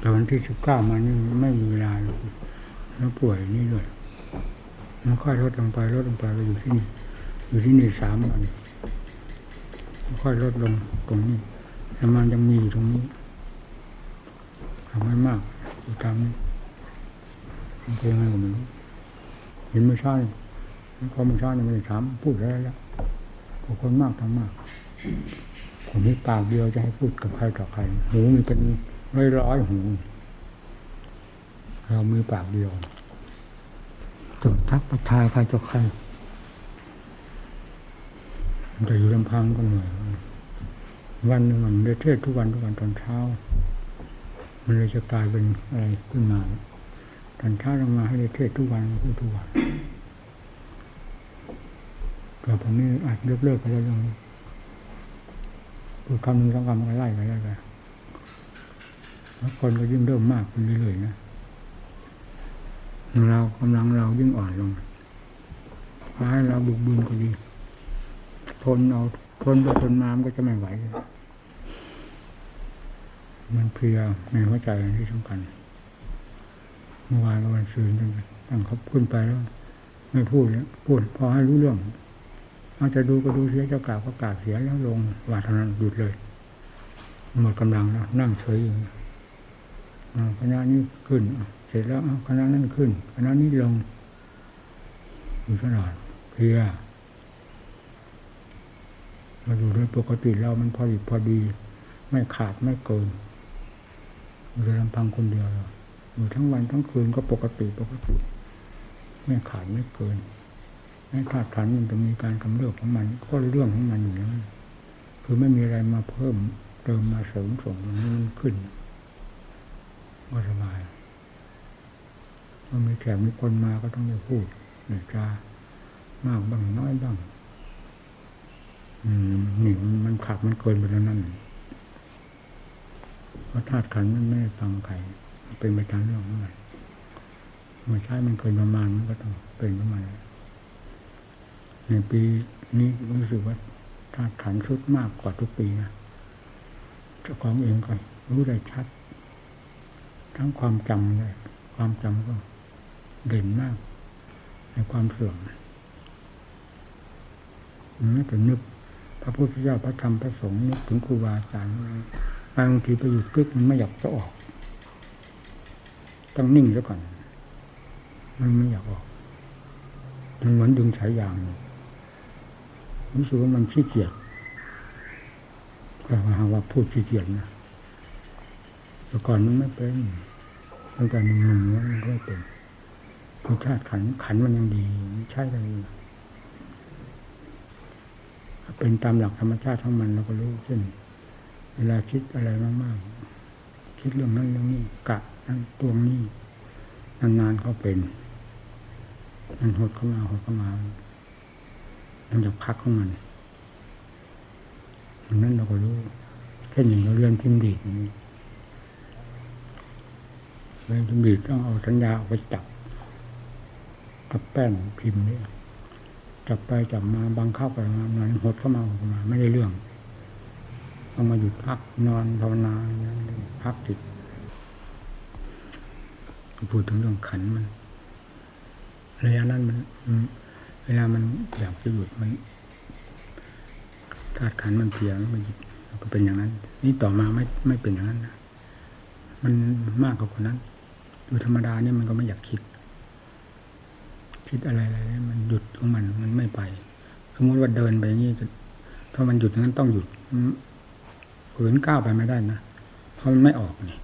แต่วันที่สิบเก้ามานี่ไม่มีเวลาเลยแล้วป่วยนี่ด้วยมันค่อยลดลงไปลดลงไปไปอยู่ที่นี่อยู่ที่นี่สามวันค่อยลดลงตรงนี้แต่มันยังมีอยู่ตรงนี้ทำไม่มากอยู่ตามนี้มันเป็นยังไงก็ไม่รู้เห็นเมื่อเช้านี่พอเมื่อเช้านี่ไม่ได้ถามพูดอะไรแล้วคนมากทำมากผมมีปากเดียวจะให้พูดกับใครต่อใครหูมีเป็น ร้อยร้อยหูเรามือปากเดียวจดทักประทายใครต่อใครแต่อยู่ลำพังก็เหนื่อยวันหนึ่งมันได้เทศทุกวันทุกวันตอนเช้า มันเลยจะกลายเป็นอะไรขึ้นมาตอนเช้าลงมาให้ได้เทศทุกวันพูดทุกวันแต่ผมนี่อาจยกเลิกไปแล้วยังคือคำหนึ่งสองคำก็ไล่ไปไล่ไป คนก็ยิ่งเริ่มมากขึ้นเรื่อยๆนะเรากำลังเรายิ่งอ่อนลงพาให้เราบุกบุญก็ดีทนเอาทนไปทนมามันก็จะไม่ไหว มันเพลียในหัวใจที่สำคัญเมื่อวานวันซืนตั้งเขาขึ้นไปแล้ว ไม่พูดเนี่ยพูดพอให้รู้เรื่องอาจจะดูก็ดูเสียจะกล่าวก็กล่าวเสียแล้วลงว่าเท่านั้นหยุดเลย หมดกำลังแล้วนั่งเฉยอยู่ คณะนี้ขึ้น เสร็จแล้วคณะนั้นขึ้นคณะนี้ลงอยู่ตลอดเพียมาอยู่โดยปกติเรามันพอดีพอดี ไม่ขาดไม่เกินอยู่ลำพังคนเดียวอยู่ทั้งวันทั้งคืนก็ปกติปกติ ไม่ขาดไม่เกินไม่ขาดขันมันจะมีการกำเริบของมันก็เรื่องของมันอยู่นั้นคือไม่มีอะไรมาเพิ่มเติมมาเสริมส่งมันขึ้น ก็สบายเมื่อมีแขกมีคนมาก็ต้องได้พูดเนืจามากบ้างน้อยบ้างอืมนี่มันขาดมันเกินไปแล้วนั่นเพราะธาตุขันมันไม่ฟังใครเป็นไปตามเรื่องของมันเมื่อใช้มันเกินประมาณมันก็ต้องเป็นประมาณในปีนี้รู้สึกว่าธาตุขันชุดมากกว่าทุกปีนะเจ้าของเองก็รู้ได้ชัด ทั้งความจำเลยความจำก็เด่นมาก ในความเสื่อมนั่นแต่นึกพระพุทธเจ้าพระธรรมพระสงฆ์นึกถึงครูบาอาจารย์บางทีไปอยู่กึกมันไม่อยากจะออก ต้องนิ่งซะก่อน มันไม่อยากออก มันเหมือนดึงสายยางรู้สึกว่ามันขี้เกียจก็หาว่าพูดขี้เกียจนะ แต่ก่อนมันไม่เป็นตั้งแต่หนุ่มๆมันก็ไม่เป็นคือธาตุขันขันมันยังดีใช่เลยเป็นตามหลักธรรมชาติของมันเราก็รู้เช่นเวลาคิดอะไรมากๆ คิดเรื่องนั้นเรื่องนี้กะนั้นตัวนี้นานๆเขาเป็น มันหดเข้ามาหดเข้ามามันจะพักของมันดังนั้นเราก็รู้แค่อย่างเราเรียนพิมพ์ดีดนี้เรียน พิมพ์ดีดต้องเอาสัญญาออกไปจับกับแป้นพิมพ์เนี่ยจับไปจับมาบังเข้าไปมามันหดเข้ามาออกมา ไม่ได้เรื่องต้องมาหยุดพักนอนภาวนาพักจิตพูดถึงเรื่องขันมันระยะนั้นมันเวลามันอยากจะหยุดมันธาตุขันมันเพียงมันหยุดก็เป็นอย่างนั้น นี่ต่อมาไม่ไม่เป็นอย่างนั้นนะมันมากกว่านั้นู่ธรรมดาเนี่ยมันก็ไม่อยากคิด คิดอะไรอะไรมันหยุดของมันมันไม่ไป สมมติว่าเดินไปอย่างนี้ถ้ามันหยุดงั้นต้องหยุดฝืนก้าวไปไม่ได้นะเพราะมันไม่ออกนี่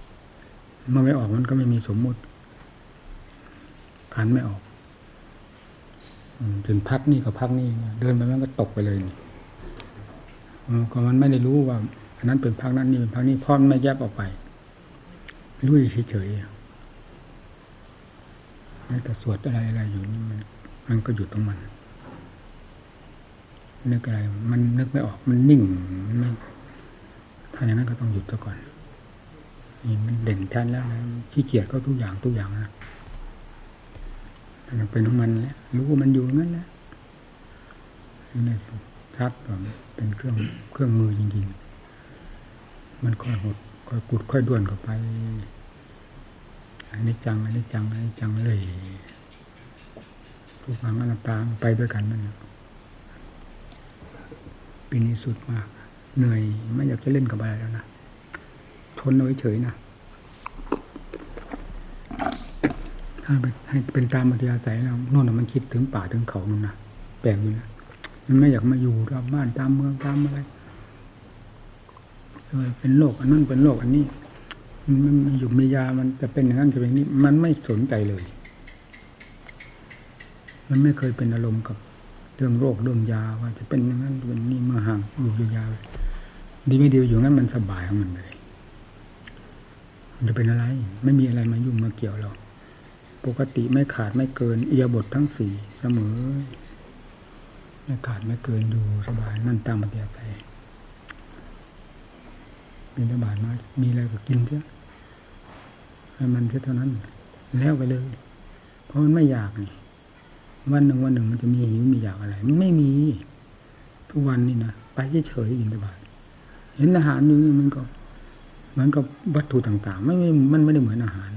เมื่อไม่ออกมันก็ไม่มีสมมุติขันไม่ออกถึงพักนี่กับพักนี่เดินไปมันก็ตกไปเลยนี่ก็มันไม่ได้รู้ว่าอันนั้นเป็นพักนั้นนี่เป็นพักนี้พรอมันไม่แยบออกไปรู้เฉยๆ แต่สวดอะไรอะไรอยู่นี่มันมันก็หยุดตรงมัน นึกอะไร มันนึกไม่ออกมันนิ่งมันไม่ถ้าอย่างนั้นก็ต้องหยุดซะก่อนนี่มันเด่นชัดแล้วนะขี้เกียจก็ทุกอย่างทุกอย่างนะมันเป็นของมันแหละรู้ว่ามันอยู่งั้นแหละนี่ชัดว่าเป็นเครื่องเครื่องมือจริงๆ มันค่อยหดค่อยกุดค่อยด้วนเข้าไป อันนี้จังอันนี้จังอันนี้จังเลยทุกขังอนัตตาไปด้วยกันนั่นปีนี้สุดมาก เหนื่อยไม่อยากจะเล่นกับอะไรแล้วนะทนเอาไว้เฉยนะถ้าให้เป็นตามมัธยาศัยแล้วโน่นมันคิดถึงป่าถึงเขานู่นนะแปลกอยู่นะมันไม่อยากมาอยู่รอบบ้านตามเมืองตามอะไรเลยเป็นโรคอันนั้นเป็นโรคอันนี้ มันมันอยู่มียามันจะเป็นอย่างนั้นจะเป็นนี้ มันไม่สนใจเลย มันไม่เคยเป็นอารมณ์กับเรื่องโรคเรื่องยาว่าจะเป็นอย่างนั้นเป็นนี่เมื่อห่างอยู่ยาวๆดีไม่ดีอยู่งั้นมันสบายของมันเลยมันจะเป็นอะไร ไม่มีอะไรมายุ่งมาเกี่ยวเราปกติไม่ขาดไม่เกินเอียบททั้งสี่เสมอ ไม่ขาดไม่เกินอยู่สบายนั่นตามมัธยาใจ มีระบาดมา มีอะไรก็กินเถอะให้มันแค่เท่านั้น แล้วไปเลย เพราะมันไม่อยากนี่วันหนึ่งวันหนึ่งมันจะมีหิวมีอยากอะไร มันไม่มี ทุกวันนี่นะไปเฉยๆอินทบาทเห็นอาหารอยู่นี่มันก็มือนกับวัตถุต่างๆไม่มันไม่ได้เหมือนอาหาร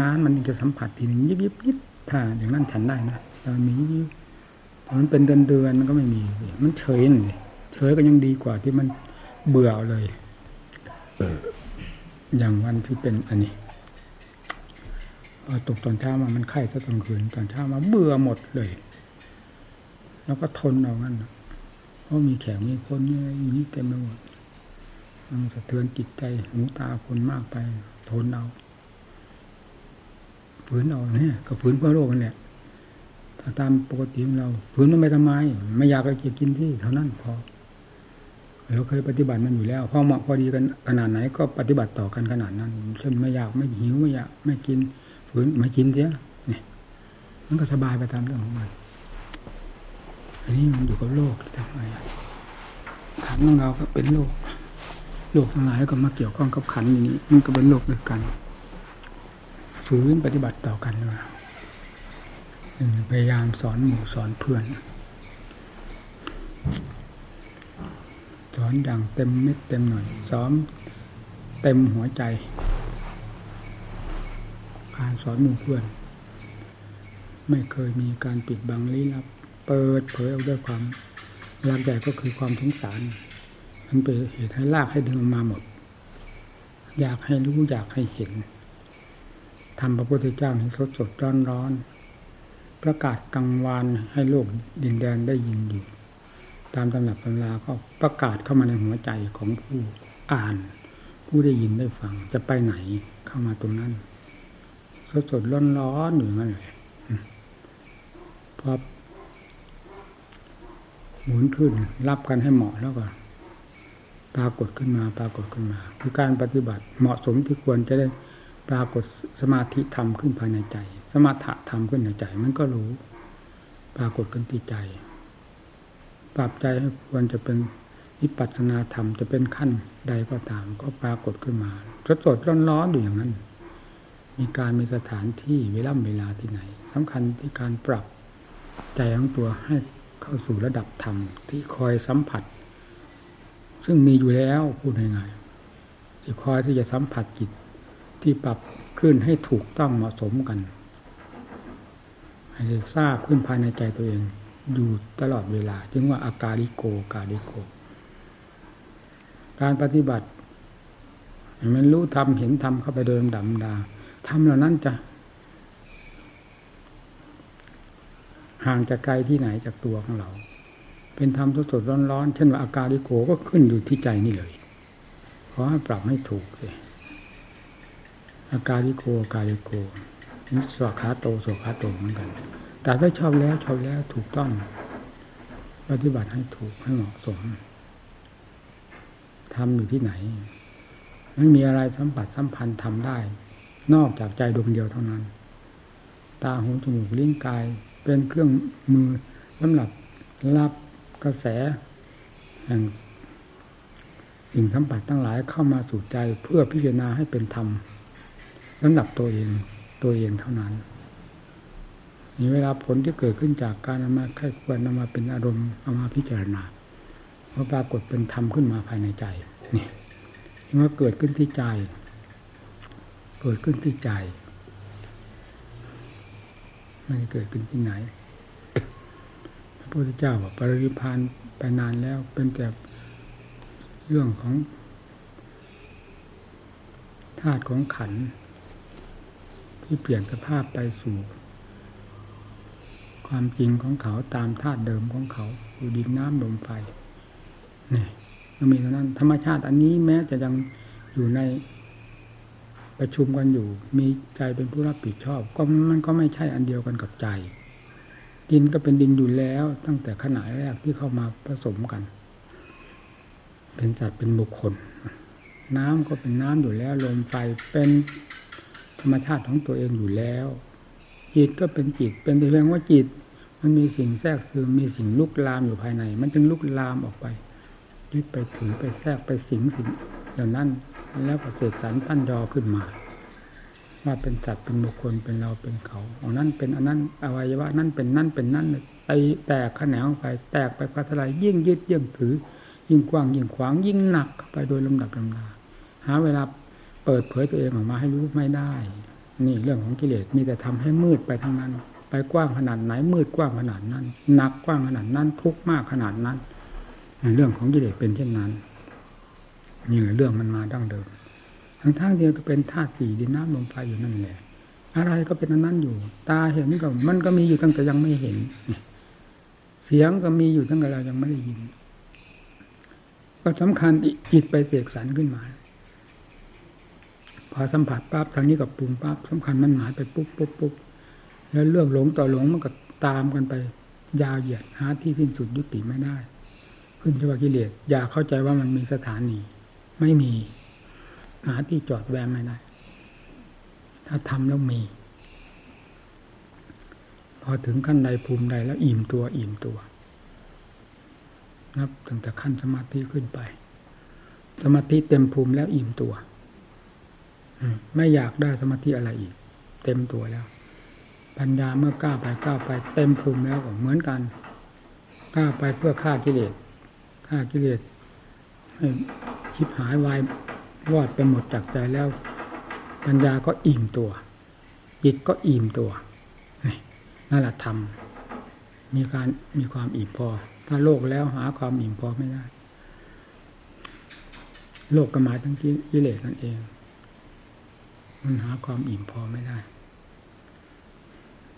นานๆมันจะสัมผัสทีนึงยิบยิบยิบถ้าอย่างนั้นฉันได้นะแต่มีมันเป็นเดือนเดือนมันก็ไม่มี มันเฉยนี่เฉยก็ยังดีกว่าที่มัน เบื่อเลยอย่างวันที่เป็นอันนี้พอตกตอนเช้ามามันไข้ถ้ากลางคืนตอนเช้ามาเบื่อหมดเลย แล้วก็ทนเอางั้นเพราะมีแขกมีคนนี่อยู่นี่เต็มไปหมดมันสะเทือนจิตใจหูตาคนมากไป ทนเอาฝืนเอาเนี่ยก็ฝืนเพื่อโรคกันแหละถ้าตามปกติของเราฝืนมันไม่ทำไม ไม่อยากไปกินที่เท่านั้นพอ เราเคยปฏิบัติมันอยู่แล้วพอเหมาะพอดีกันขนาดไหนก็ปฏิบัติต่อกันขนาดนั้น เช่นไม่อยากไม่หิวไม่อยากไม่กินฝืนไม่กินเสียเนี่ยมันก็สบายไปตามเรื่องของมันอันนี้มันอยู่กับโลกทำไมขันของเราก็เป็นโลก โลกทั้งหลายก็มาเกี่ยวข้องกับขันอย่างนี้มันก็เป็นโลกด้วยกันฝืนปฏิบัติต่อกันมาพยายามสอนหมู่สอนเพื่อน สอนอย่างเต็มเม็ดเต็มหน่อยสอนเต็มหัวใจ การสอนหมู่เพื่อน ไม่เคยมีการปิดบังลี้ลับ เปิดเผยออกด้วยความรักใหญ่ก็คือความสงสาร มันเป็นเหตุให้ลากให้ดึงมาหมด อยากให้รู้อยากให้เห็นทำพระพุทธเจ้าให้สดสดร้อนร้อนประกาศกังวานให้โลกดินแดนได้ยินอยู่ ตามตำหนักตำราก็ประกาศเข้ามาในหัวใจของผู้อ่าน ผู้ได้ยินได้ฟัง จะไปไหนเข้ามาตรงนั้น สดสดร้อนร้อนอยู่นั่นเลยพอหมุนขึ้น รับกันให้เหมาะแล้วก็ปรากฏขึ้นมาปรากฏขึ้นมา คือการปฏิบัติเหมาะสมที่ควรจะได้ปรากฏสมาธิธรรมขึ้นภายในใจ สมาธธรรมขึ้นในใจ มันก็รู้ ปรากฏขึ้นที่ใจ ปรับใจให้ควรจะเป็นวิปัสสนาธรรมจะเป็นขั้นใดก็ตาม ก็ปรากฏขึ้นมาสดสดร้อนๆอยู่อย่างนั้น มีการมีสถานที่เวลาเวลาที่ไหนสำคัญที่การปรับใจของตัวให้เข้าสู่ระดับธรรมที่คอยสัมผัส ซึ่งมีอยู่แล้วพูดง่ายๆที่คอยที่จะสัมผัสจิตที่ปรับขึ้นให้ถูกต้องเหมาะสมกันให้ทราบขึ้นภายในใจตัวเอง อยู่ตลอดเวลา จึงว่าอาการิโกกาลิโก การปฏิบัติมันรู้ทำเห็นทำเข้าไปเดิมดำดาทำเหล่านั้นจะ ห่างจากไกลที่ไหนจากตัวของเรา เป็นธรรมสดสดร้อนๆ เช่นว่าอาการิโกก็ขึ้นอยู่ที่ใจนี่เลย ขอให้ปรับให้ถูกเลยอาการิโกอาการิโกนี่สวขาโตสวขาโตเหมือนกัน แต่ไม่ชอบแล้วชอบแล้วถูกต้อง ปฏิบัติให้ถูกให้เหมาะสมทำอยู่ที่ไหน ไม่มีอะไรสัมผัสสัมพันธ์ทำได้ นอกจากใจดวงเดียวเท่านั้น ตาหูจมูกลิ้นกาย เป็นเครื่องมือสำหรับรับกระแสแห่งสิ่งสัมผัสทั้งหลายเข้ามาสู่ใจเพื่อพิจารณาให้เป็นธรรมสำหรับตัวเองตัวเองเท่านั้น มีเวลาผลที่เกิดขึ้นจากการนำมาใครควรนำมาเป็นอารมณ์เอามาพิจารณาพอปรากฏเป็นธรรมขึ้นมาภายในใจนี่เมื่อเกิดขึ้นที่ใจ เกิดขึ้นที่ใจไม่ได้เกิดขึ้นที่ไหน พระพุทธเจ้าบอกปรินิพานไปนานแล้วเป็นแต่เรื่องของธาตุของขันที่เปลี่ยนสภาพไปสู่ ความจริงของเขาตามธาตุเดิมของเขาดูดินน้ำลมไฟนี่มันมีเท่านั้น ธรรมชาติอันนี้แม้จะยังอยู่ในประชุมกันอยู่ มีใจเป็นผู้รับผิดชอบ ก็มันก็ไม่ใช่อันเดียวกันกับใจ ดินก็เป็นดินอยู่แล้ว ตั้งแต่ขณะแรกที่เข้ามาผสมกัน เป็นสัตว์เป็นบุคคล น้ำก็เป็นน้ำอยู่แล้ว ลมไฟเป็นธรรมชาติของตัวเองอยู่แล้ว จิตก็เป็นจิต เป็นแต่เพียงว่าจิต มันมีสิ่งแทรกซึมมีสิ่งลุกลามอยู่ภายใน มันจึงลุกลามออกไปยึดไปถือไปแทรกไปสิงสิ่งเหล่านั้นแล้วก็เสกสรรพันยอขึ้นมา ว่าเป็นสัตเป็นบุคคลเป็นเราเป็นเขาอันนั้นเป็นอันนั้นอวัยวะนั้นเป็นนั่นเป็นนั่นไตแตกแขนงไป แตกไปพัทลายยิ่งยึดยิ่งถือ ยิ่งกว้างยิ่งขวางยิ่งหนักเข้าไปโดยลำดับลำดาหาเวลาเปิดเผยตัวเองออกมาให้รู้ไม่ได้ นี่เรื่องของกิเลสมีแต่ทำให้มืดไปทั้งนั้น ไปกว้างขนาดไหน มืดกว้างขนาดนั้นหนักกว้างขนาดนั้น ทุกข์มากขนาดนั้น เรื่องของกิเลสเป็นเช่นนั้นนี่แหละเรื่องมันมาดั้งเดิม ทั้งทั้งเดียวก็เป็นธาตุสี่ดินน้ำลมไฟอยู่นั่นแหละอะไรก็เป็นอันนั้นอยู่ ตาเห็นก็มันก็มีอยู่ตั้งแต่ยังไม่เห็น เสียงก็มีอยู่ตั้งแต่เรายังไม่ได้ยิน ก็สำคัญจิตไปเสกสรรขึ้นมา พอสัมผัสปั๊บทางนี้กับปรุงปั๊บสำคัญมันหมายไปปุ๊บปุ๊บปุ๊บแล้วเรื่องหลงต่อหลงมันก็ตามกันไปยาวเหยียดหาที่สิ้นสุดยุติไม่ได้ ขึ้นที่ว่ากิเลสอย่าเข้าใจว่ามันมีสถานี ไม่มี หาที่จอดแวมไม่ได้ ถ้าทำแล้วมี พอถึงขั้นใดภูมิใดแล้วอิ่มตัวอิ่มตัวนับตั้งแต่ขั้นสมาธิขึ้นไป สมาธิเต็มภูมิแล้วอิ่มตัว ไม่อยากได้สมาธิอะไรอีก เต็มตัวแล้ว ปัญญาเมื่อก้าวไปก้าวไป เต็มภูมิแล้วก็เหมือนกันก้าวไปเพื่อฆ่ากิเลสฆ่ากิเลสให้คิดหายวายวอดไปหมดจากใจแล้ว ปัญญาก็อิ่มตัว จิตก็อิ่มตัวนั่นแหละธรรมมีการมีความอิ่มพอ ถ้าโลกแล้วหาความอิ่มพอไม่ได้ โลกก็หมายถึงกิเลสนั่นเอง มันหาความอิ่มพอไม่ได้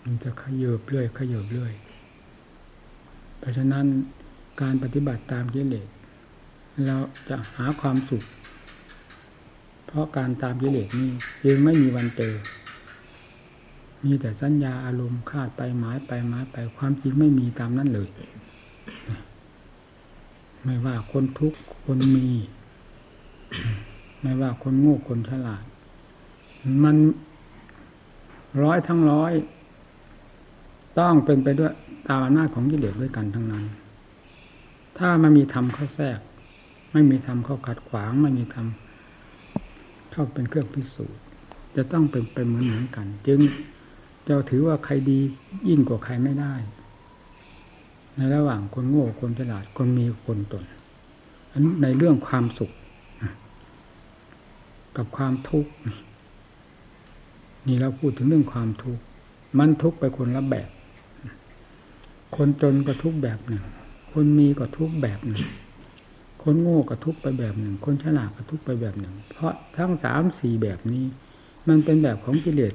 มันจะขยบเรื่อยขยบเรื่อย เพราะฉะนั้นการปฏิบัติตามกิเลสเราจะหาความสุข เพราะการตามกิเลสนี้ยังไม่มีวันเจอ มีแต่สัญญาอารมณ์คาดไปหมายไปหมายไปความจริงไม่มีตามนั้นเลย ไม่ว่าคนทุกข์คนมี ไม่ว่าคนโง่คนฉลาด มันร้อยทั้งร้อย ต้องเป็นไปด้วยตามอำนาจของกิเลสด้วยกันทั้งนั้น ถ้ามันมีธรรมเข้าแทรก ไม่มีธรรมเข้าขัดขวาง ไม่มีธรรมเข้าเป็นเครื่องพิสูจน์ จะต้องเป็นไปเหมือนเหมือนกัน จึงจะถือว่าใครดียิ่งกว่าใครไม่ได้ ในระหว่างคนโง่คนฉลาดคนมีคนตนในเรื่องความสุข กับความทุกข์ นี่เราพูดถึงเรื่องความทุกข์มันทุกข์ไปคนละแบบ คนจนก็ทุกข์แบบหนึ่ง คนมีก็ทุกข์แบบหนึ่ง คนโง่ก็ทุกข์ไปแบบหนึ่ง คนฉลาดก็ทุกข์ไปแบบหนึ่ง เพราะทั้งสามสี่แบบนี้ มันเป็นแบบของกิเลส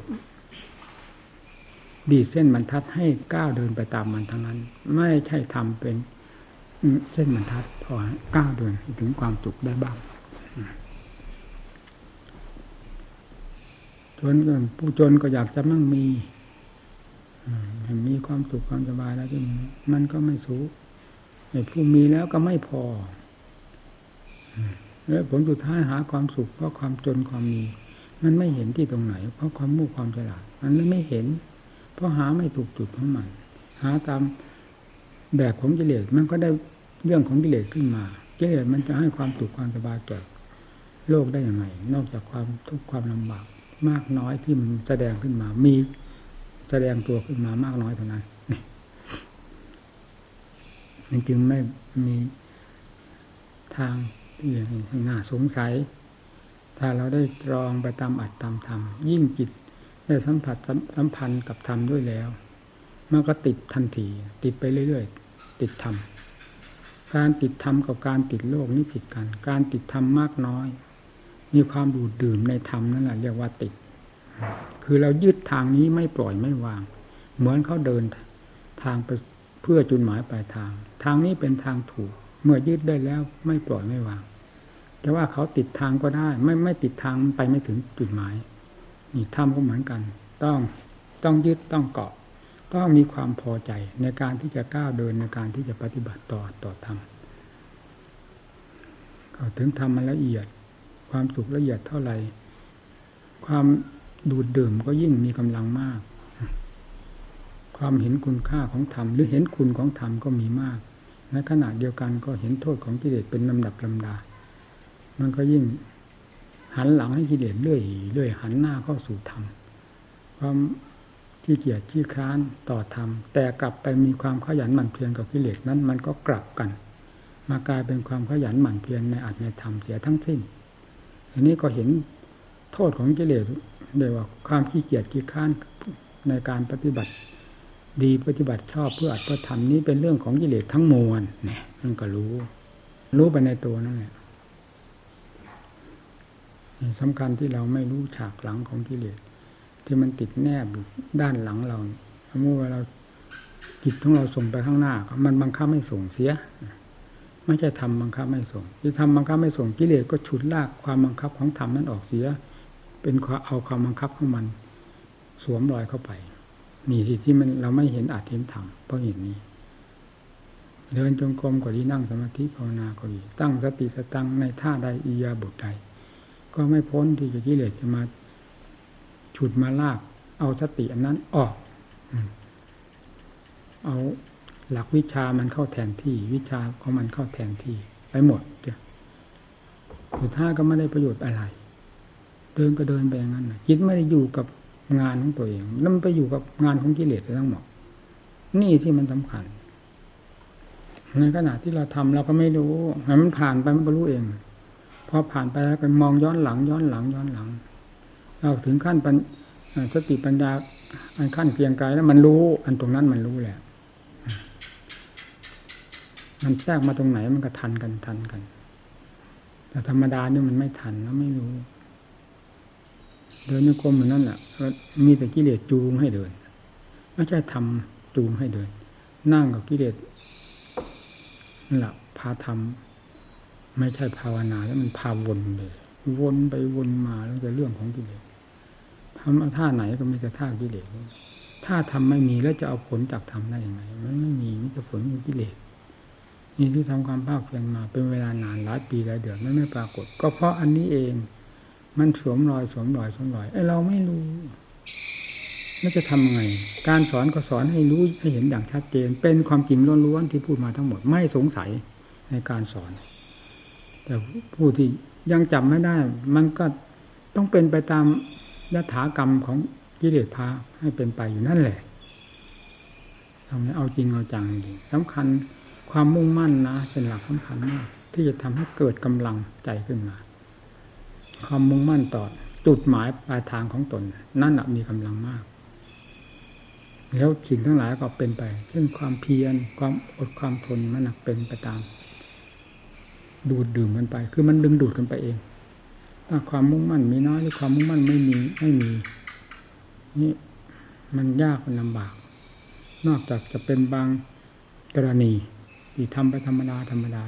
ดีเส้นบรรทัดให้ก้าวเดินไปตามมันทั้งนั้น ไม่ใช่ทำเป็นเส้นบรรทัดพอก้าวเดินถึงความสุขได้บ้างจ นผู้จนก็อยากจะมั่งมีมีความสุขความสบายแล้วที่มันก็ไม่สูงผู้มีแล้วก็ไม่พอแล้วผลสุดท้ายหาความสุขเพราะความจนความมี มันไม่เห็นที่ตรงไหน เพราะความมู่งความฉลาดมันไม่เห็น เพราะหาไม่ถูกจุดของมัน หาตามแบบของกิเลสมันก็ได้เรื่องของกิเลสขึ้นมากิเลสมันจะให้ความสุขความสบายแก่โลกได้ยังไงนอกจากความทุกข์ความลำบาก มากน้อยที่มันแสดงขึ้นมา มีแสดงตัวขึ้นมามากน้อยเท่านั้นนี่จึงไม่มีทางที่น่าสงสัย ถ้าเราได้ตรองไปตามอัดตามธรรม ยิ่งจิตได้สัมผัสสัมพันธ์กับธรรมด้วยแล้ว มันก็ติดทันที ติดไปเรื่อยๆ ติดธรรม การติดธรรมกับการติดโลกนี่ผิดกัน การติดธรรมมากน้อย มีความดูดดื่มในธรรมนั่นแหละเรียกว่าติด คือเรายึดทางนี้ไม่ปล่อยไม่วาง เหมือนเขาเดินทางไปเพื่อจุดหมายปลายทาง ทางนี้เป็นทางถูก เมื่อยึดได้แล้วไม่ปล่อยไม่วางจะว่าเขาติดทางก็ได้ ไม่ไม่ติดทางไปไม่ถึงจุดหมาย นี่ธรรมก็เหมือนกัน ต้องต้องยึดต้องเกาะ ต้องมีความพอใจในการที่จะก้าวเดินในการที่จะปฏิบัติต่อต่อธรรมเขาถึงทำมันละเอียด ความสุขละเอียดเท่าไหร่ ความดูดดื่มก็ยิ่งมีกำลังมาก ความเห็นคุณค่าของธรรมหรือเห็นคุณของธรรมก็มีมาก ในขณะเดียวกันก็เห็นโทษของกิเลสเป็นลำดับลำดา มันก็ยิ่งหันหลังให้กิเลสเรื่อยเรื่อยหันหน้าเข้าสู่ธรรม ความที่เกียจที่คร้านต่อธรรม แต่กลับไปมีความขยันหมั่นเพียรกับกิเลสนั้น มันก็กลับกัน มากลายเป็นความขยันหมั่นเพียรในอัตในธรรมเสียทั้งสิ้น อันนี้ก็เห็นโทษของกิเลสเรียกว่าความขี้เกียจขี้ค้านในการปฏิบัติ ดีปฏิบัติชอบเพื่ออัตเพื่อธรรมนี้เป็นเรื่องของกิเลสทั้งมวลเนี่ยมันก็รู้ รู้ไปในตัวนั่นแหละสำคัญที่เราไม่รู้ฉากหลังของกิเลสที่มันติดแนบอยู่ด้านหลังเราเมื่อเราจิตของเราส่งไปข้างหน้า มันบังคับไม่ส่งเสีย ไม่ใช่ทำบังคับไม่ส่ง ที่ทำบังคับไม่ส่งกิเลสก็ฉุดลากความบังคับของธรรมนั้นออกเสีย เป็นเอาความบังคับของมัน สวมรอยเข้าไปนี่สิที่มันเราไม่เห็นอาจเห็นธรรมเพราะเหตุนี้ เดินจงกรมก็ดีนั่งสมาธิภาวนาก็ดีตั้งสติสตังในท่าใดอียาบทใดก็ไม่พ้นที่จะกิเลสจะมาฉุดมาลาก เอาสติอันนั้นออก เอา หลักวิชามันเข้าแทนที่ วิชาของมันเข้าแทนที่ไปหมดเดี๋ยวสุดท้ายก็ไม่ได้ประโยชน์อะไร เดินก็เดินไปอย่างนั้นจิตไม่ได้อยู่กับงานของตัวเองนั่นไปอยู่กับงานของกิเลสทั้งหมดนี่ที่มันสำคัญในขณะที่เราทำเราก็ไม่รู้ให้มันผ่านไปมันก็รู้เองพอผ่านไปแล้วก็มองย้อนหลัง ย้อนหลัง ย้อนหลัง เราถึงขั้นปัญสติปัญญาอันขั้นเพียงไกลแล้วมันรู้ อันตรงนั้นมันรู้แหละ มันแทรกมาตรงไหนมันก็ทันกันทันกัน แต่ธรรมดาเนี่ยมันไม่ทันแล้วไม่รู้ เดินโยกมเหมือนนั่นแหละมีแต่กิเลสจูงให้เดิน ไม่ใช่ทำจูงให้เดิน นั่งกับกิเลสนั่นแหละพาทำไม่ใช่ภาวนาแล้วมันพาวนเลยวนไปวนมาแล้วแต่เรื่องของกิเลสทำท่าไหนก็มีแต่ท่ากิเลสถ้าทำไม่มีแล้วจะเอาผลจากทำได้ยังไงมันไม่มีมิจะผลของกิเลสี่ที่ทำความภาคเพียรมา เป็นเวลานานหลายปีหลายเดือนมันไม่ปรากฏ ก็เพราะอันนี้เอง มันสวมรอยสวมรอยสวมรอยไอ้เราไม่รู้ไม่จะทำยังไง การสอนก็สอนให้รู้ให้เห็นอย่างชัดเจน เป็นความจริงล้วนๆที่พูดมาทั้งหมดไม่สงสัยในการสอน แต่ผู้ที่ยังจำไม่ได้ มันก็ต้องเป็นไปตามยถากรรมของกิเลสพาให้เป็นไปอยู่นั่นแหละทำให้เอาจริงเอาจังจริงสำคัญ ความมุ่งมั่นนะเป็นหลักสำคัญมากที่จะทำให้เกิดกำลังใจขึ้นมา ความมุ่งมั่นต่อจุดหมายปลายทางของตน นั่นมีกำลังมาก แล้วสิ่งทั้งหลายก็เป็นไปเช่นความเพียรความอดความทนมันเป็นไปตาม ดูดดื่มกันไป คือมันดึงดูดกันไปเองถ้าความมุ่งมั่นมีน้อยหรือความมุ่งมั่นไม่มีไม่มีนี่มันยากมันลำบาก นอกจากจะเป็นบางกรณี ที่ทำไปธรรมดาธรรมดา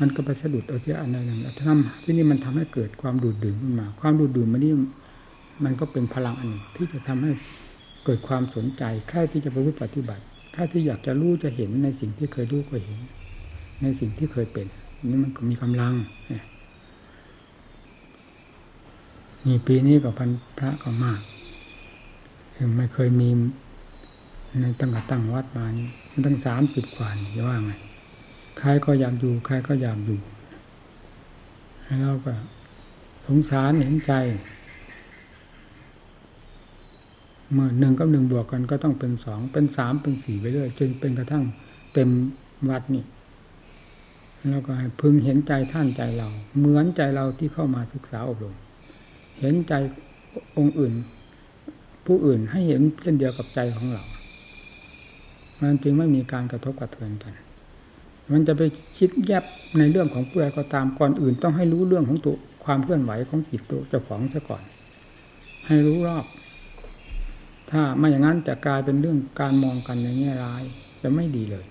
มันก็ไปสะดุดเอาเสียอันใดหนึ่งทำที่นี่มันทำให้เกิดความดูดดื่มขึ้นมา ความดูดดื่มมันนี่มันก็เป็นพลังอันหนึ่งที่จะทำให้เกิดความสนใจใครที่จะประพฤติปฏิบัติใครที่อยากจะรู้จะเห็นในสิ่งที่เคยรู้เคยเห็น ในสิ่งที่เคยเป็น นี่มันก็มีกำลังนี่ปีนี้ก็พันพระก็มากถึงไม่เคยมีในตั้งแต่ตั้งวัดมานี่ตั้งสามสิบกว่านี่จะว่าไง ใครก็อยากอยู่ใครก็อยากอยู่แล้วก็สงสารเห็นใจเมื่อหนึ่งกับหนึ่งบวกกันก็ต้องเป็นสองเป็นสามเป็นสี่ไปเรื่อยจนเป็นกระทั่งเต็มวัดนี่แล้วก็พึงเห็นใจท่านใจเรา เหมือนใจเราที่เข้ามาศึกษาอบรม เห็นใจองค์อื่น ผู้อื่นให้เห็นเช่นเดียวกับใจของเรามันจึงไม่มีการกระทบกระเทือนกัน มันจะไปคิดแยบในเรื่องของผู้ใดก็ตามก่อนอื่น ต้องให้รู้เรื่องของตัวความเคลื่อนไหวของจิตตัวเจ้าของซะก่อน ให้รู้รอบ ถ้าไม่อย่างนั้นจะกลายเป็นเรื่องการมองกันในแง่ร้าย จะไม่ดีเลย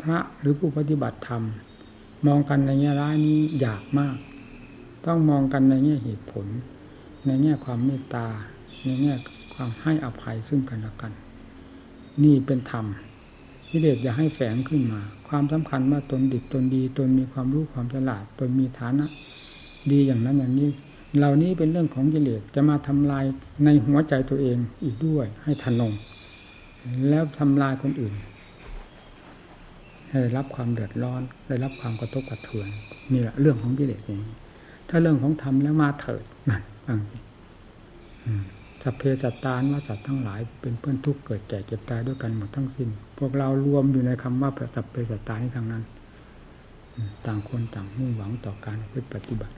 พระหรือผู้ปฏิบัติธรรม มองกันในแง่ร้ายนี้ยากมาก ต้องมองกันในแง่เหตุผล ในแง่ความเมตตาในแง่ความให้อภัยซึ่งกันและกัน นี่เป็นธรรม ที่เดชอย่าให้แฝงขึ้นมา ความสำคัญว่าตนดิบตนดี ตนมีความรู้ความฉลาด ตนมีฐานะ ดีอย่างนั้นอย่างนี้ เหล่านี้เป็นเรื่องของกิเลสจะมาทำลายในหัวใจตัวเองอีกด้วย ให้ทนง แล้วทำลายคนอื่น ให้ได้รับความเดือดร้อน ได้รับความกระทบกระเทือนนี่แหละเรื่องของกิเลสเอง ถ้าเรื่องของธรรมแล้วมาเถิดนั่นบางทีสัพเพสัตตานว่าสัตว์ทั้งหลาย เป็นเพื่อนทุกข์เกิดแก่เจ็บตายด้วยกันหมดทั้งสิ้น พวกเรารวมอยู่ในคำว่าสัพเพสัตตานี้ทั้งนั้น ต่างคนต่างมุ่งหวังต่อการปฏิบัติ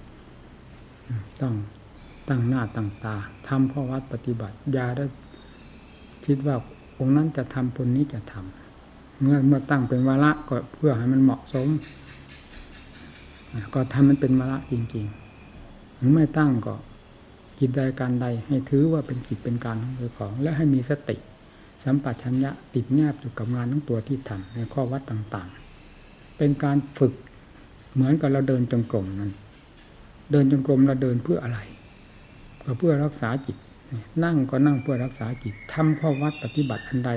ต้องตั้งหน้าตั้งตาทำข้อวัดปฏิบัติยาได้คิดว่าองค์นั้นจะทำคนนี้จะทำเมื่อเมื่อตั้งเป็นวาระก็เพื่อให้มันเหมาะสม ก็ทำมันเป็นวาระจริงๆหรือไม่ตั้งก็กิจใดการใดให้ถือว่าเป็นกิจเป็นการของตัวของ และให้มีสติ สัมปชัญญะติดแนบอยู่กับงานทั้งตัวที่ทำในข้อวัดต่างๆ เป็นการฝึกเหมือนกับเราเดินจงกรมนั้น เดินจงกรมเราเดินเพื่ออะไร ก็เพื่อรักษาจิต นั่งก็นั่งเพื่อรักษาจิตทำข้อวัดปฏิบัติอันใด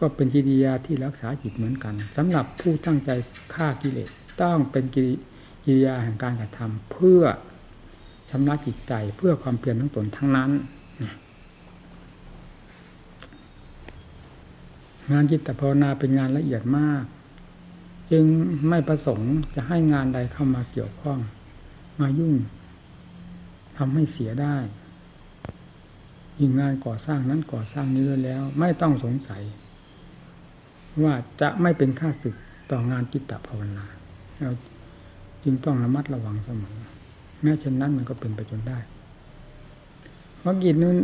ก็เป็นกิริยาที่รักษาจิตเหมือนกันสำหรับผู้ตั้งใจฆ่ากิเลสต้องเป็นกิริยาแห่งการกระทำเพื่อชำระจิตใจเพื่อความเปลี่ยนทั้งตนทั้งนั้น งานจิตภาวนาเป็นงานละเอียดมาก จึงไม่ประสงค์จะให้งานใดเข้ามาเกี่ยวข้อง มายุ่งทำให้เสียได้ยิ่งงานก่อสร้างนั้นก่อสร้างนี้แล้ว ไม่ต้องสงสัย ว่าจะไม่เป็นค่าศึกต่องานจิตภาวนาเราจึงต้องระมัดระวังเสมอแม้เช่นนั้นมันก็เป็นไปจนได้เพราะกิจนั้น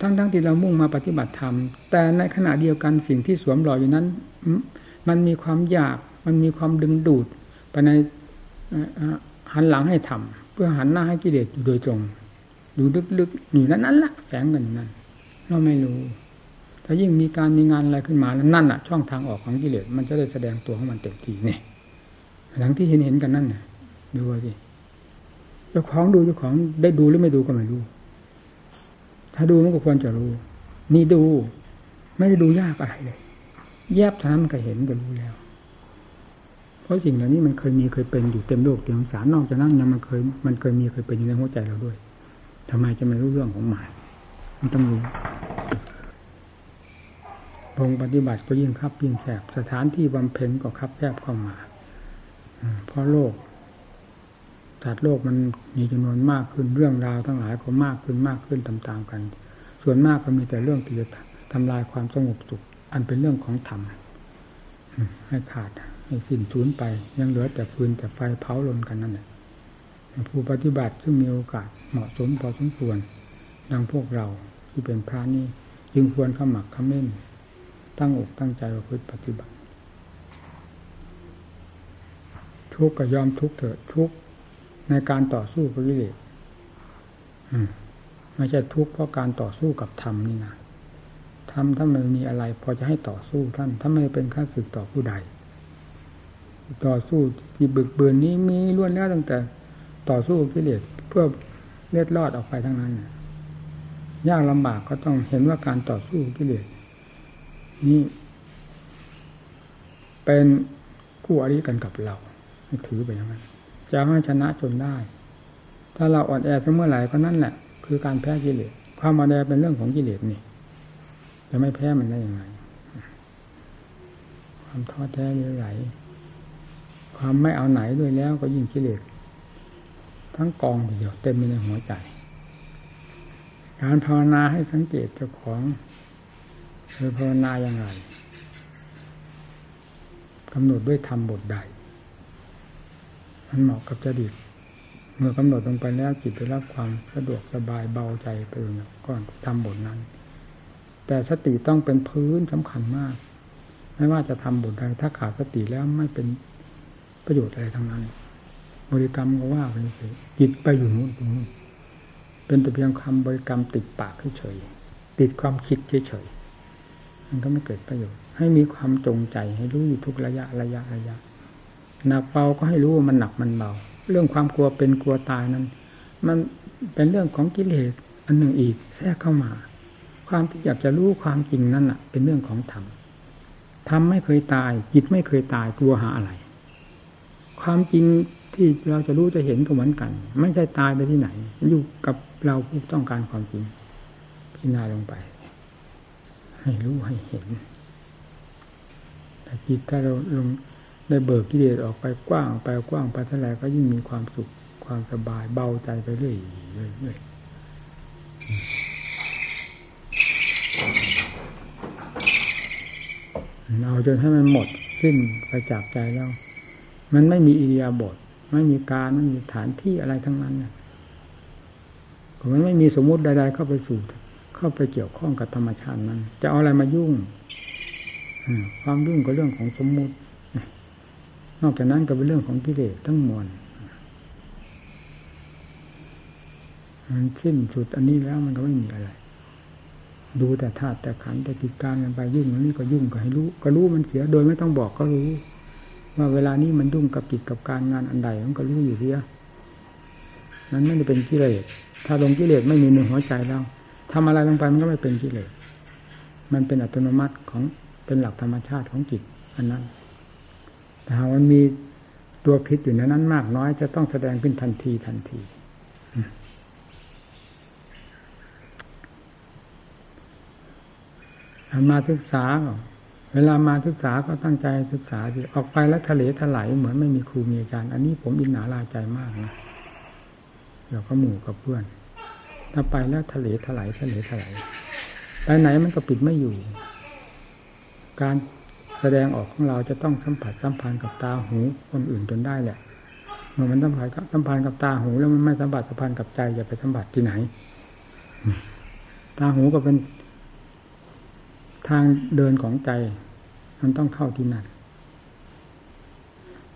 ทั้งทั้งที่เรามุ่งมาปฏิบัติธรรม แต่ในขณะเดียวกันสิ่งที่สวมรอยอยู่นั้น มันมีความอยาก มันมีความดึงดูดไปในหันหลังให้ทำเพื่อหันหน้าให้กิเลสอยู่โดยตรงดูลึกๆอยู่นั้นนั้นละแฝงกันนั้นเราไม่รู้ถ้ายิ่งมีการมีงานอะไรขึ้นมาแล้วนั่นอะช่องทางออกของกิเลสมันจะได้แสดงตัวของมันเต็มที่เนี่ยหลังที่เห็นเห็นกันนั่นน่ะดูสิจ้าของดูเจ้าของได้ดูหรือไม่ดูก็ไม่รู้ ถ้าดูมันก็ควรจะรู้ นี่ดู ไม่ได้ดูยากอะไรเลย แยบท่านั้นมันก็เห็นก็รู้แล้ว เพราะสิ่งเหล่านี้มันเคยมีเคยเป็นอยู่เต็มโลกเต็มสารนอกจากนั้นยังมันเคย มันเคยมีเคยเป็นอยู่ในหัวใจเราด้วยทำไมจะไม่รู้เรื่องของหมายมันต้องรู้พงปฏิบัติก็ยิ่งคับยิ่งแคบสถานที่บำเพ็ญก็คับแคบเข้ามาเพราะโลก สัตว์โลกมันมีจำนวนมากขึ้นเรื่องราวทั้งหลายก็มากขึ้นมากขึ้นตามๆกัน ส่วนมากก็มีแต่เรื่องที่จะทำลายความสงบสุข อันเป็นเรื่องของธรรมให้ขาดให้สิ้นสูญไป ยังเหลือแต่ฟืนแต่ไฟเผาลนกันนั่นแหละผู้ปฏิบัติซึ่งมีโอกาสเหมาะสมพอสมควร ดังพวกเราที่เป็นพระนี่จึงควรขมักขม้น ตั้งอกตั้งใจประพฤติปฏิบัติ ทุกข์ก็ยอมทุกข์เถิดทุกข์ ในการต่อสู้กับกิเลสไม่ใช่ทุกข์เพราะการต่อสู้กับธรรมนี่นะธรรมถ้ามันมีอะไร พอจะให้ต่อสู้ท่านถ้าไม่เป็นข้าศึกต่อผู้ใด ต่อสู้ที่บึกเบือนนี้มีล้วนแล้วตั้งแต่ ต่อสู้กิเลสเพื่อเล็ดลอดออกไปทั้งนั้นยากลำบากก็ต้องเห็นว่าการต่อสู้กิเลสนี่เป็นคู่อริกันกับเราถือไปอย่างนั้น จะให้ชนะจนได้ ถ้าเราอ่อนแอเมื่อไหร่ก็นั่นแหละ คือการแพ้กิเลสความอ่อนแอเป็นเรื่องของกิเลสนี่จะไม่แพ้มันได้ยังไง ความท้อแท้ไหลความไม่เอาไหนด้วยแล้วก็ยิ่งกิเลสทั้งกองเดียวเต็มในหัวใจ การภาวนาให้สังเกตเจ้าของคือภาวนาอย่างไรกำหนดด้วยธรรมบทใดันเหมาะกับจดิตเมื่อกำหนดลงไปแล้วจิตได้รับความสะดวกสบายเบาใจไปเองก็ทำบทนั้น แต่สติต้องเป็นพื้นสำคัญมาก ไม่ว่าจะทำบทใดถ้าขาดสติแล้วไม่เป็นประโยชน์อะไรทั้งนั้นบริกรรมก็ว่าไปเฉยจิตไปอยู่นู้นตรงนู้นเป็นแต่เพียงคำบริกรรมติดปากเฉยติดความคิดเฉยมันก็ไม่เกิดประโยชน์ ให้มีความจงใจให้รู้อยู่ทุกระยะระยะระยะ หนักเบาก็ให้รู้ว่ามันหนักมันเบาเรื่องความกลัวเป็นกลัวตายนั้น มันเป็นเรื่องของกิเลสอันหนึ่งอีกแทรกเข้ามา ความที่อยากจะรู้ความจริงนั่นอะเป็นเรื่องของธรรมธรรมไม่เคยตายจิตไม่เคยตายกลัวหาอะไร ความจริงที่เราจะรู้จะเห็นก็เหมือนกัน ไม่ใช่ตายไปที่ไหน อยู่กับเราผู้ต้องการความจริงพิจารณาลงไป ให้รู้ให้เห็นแต่จิตถ้าเราลง ได้เบิกกิเลสออกไปกว้างไปกว้างไปเท่าไหร่ก็ยิ่งมีความสุขความสบายเบาใจไปเรื่อยเรื่อยเอาจนให้มันหมดสิ้นไปจากใจแล้ว มันไม่มีอิริยาบถไม่มีการไม่มีฐานที่อะไรทั้งนั้นเนี่ยมันไม่มีสมมุติใดๆเข้าไปสู่ เข้าไปเกี่ยวข้องกับธรรมชาตินั้น จะเอาอะไรมายุ่งความยุ่งก็เรื่องของสมมุติ นอกจากนั้นก็เป็นเรื่องของกิเลสทั้งมวลมันสิ้นสุดอันนี้แล้วมันก็ไม่มีอะไร ดูแต่ธาตุแต่ขันแต่กิจการกันไปยุ่งอันนี้ก็ยุ่งก็ให้รู้ ก็รู้มันเสียโดยไม่ต้องบอกก็รู้ ว่าเวลานี้มันยุ่งกับกิจกับการงานอันใดมันก็รู้อยู่เสียนั้นไม่ได้เป็นกิเลสถ้าลงกิเลสไม่มีในหัวใจแล้วทำอะไรลงไปมันก็ไม่เป็นกิเลสมันเป็นอัตโนมัติของเป็นหลักธรรมชาติของจิตอันนั้น แต่หากมันมีตัวพิษอยู่ในนั้นมากน้อยจะต้องแสดงขึ้นทันทีทันทีมาศึกษา เวลามาศึกษาก็ตั้งใจศึกษาดีออกไปแล้วทะเลถลายเหมือนไม่มีครูมีอาจารย์ อันนี้ผมอินหนาลาใจมากนะเดี๋ยวก็หมู่กับเพื่อน ถ้าไปแล้วทะเลถลายทะเลถลายไปไหนมันก็ปิดไม่อยู่ การ แสดงออกของเราจะต้องสัมผัสสัมพันธ์กับตาหูคนอื่นจนได้แหละเมื่อมันสัมผัสสัมพันธ์กับตาหูแล้วมันไม่สัมผัสสัมพันธ์กับใจอย่าไปสัมผัสที่ไหน ตาหูก็เป็นทางเดินของใจ มันต้องเข้าที่นั่น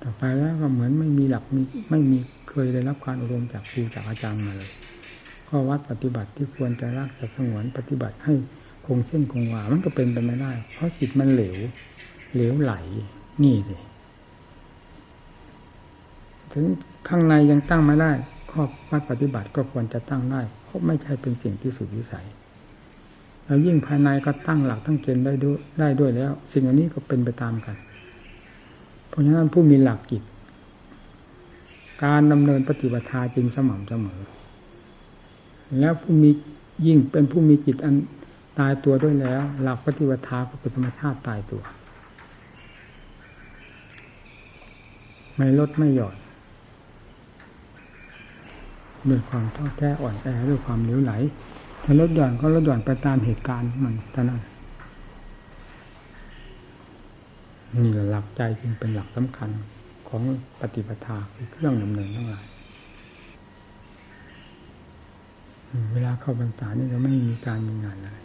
ต่อไปแล้วก็เหมือนไม่มีหลักมีไม่มีเคยได้รับการอบรมจากครูจากอาจารย์มาเลยก็วัดปฏิบัติที่ควรจะรักจะสงวนปฏิบัติให้คงเส้นคงวามันก็เป็นไปไม่ได้ เพราะจิตมันเหลว เหลวไหล นี่สิถึงข้างในยังตั้งไม่ได้ข้อวัดปฏิบัติก็ควรจะตั้งได้เพราะไม่ใช่เป็นสิ่งที่สุดวิสัยแล้วยิ่งภายในก็ตั้งหลักตั้งเกณฑ์ได้ด้วยได้ด้วยแล้ว สิ่งอันนี้ก็เป็นไปตามกัน เพราะฉะนั้นผู้มีหลักกิจ การดำเนินปฏิบัติจึงสม่ำเสมอ แล้วผู้มียิ่งเป็นผู้มีจิตอันตายตัวด้วยแล้ว หลักปฏิบัติก็เป็นธรรมชาติตายตัว ไม่ลดไม่หย่อนด้วยความท้อแท้อ่อนแอด้วยความเหลวไหลถ้าลดหย่อนก็ลดหย่อนไปตามเหตุการณ์มันเท่านั้นนี่หลักใจจึงเป็นหลักสำคัญของปฏิปทาคือเครื่องดำเนินทั้งหลายเวลาเข้าพรรษานี่ก็ไม่มีการมีงานอะไร